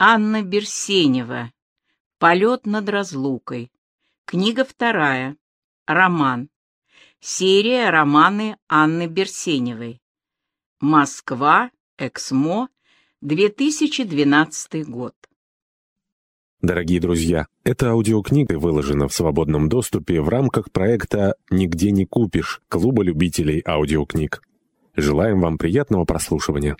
Анна Берсенева. Полет над разлукой. Книга вторая. Роман. Серия романы Анны Берсеневой. Москва. Эксмо. 2012 год. Дорогие друзья, эта аудиокнига выложена в свободном доступе в рамках проекта «Нигде не купишь» Клуба любителей аудиокниг. Желаем вам приятного прослушивания.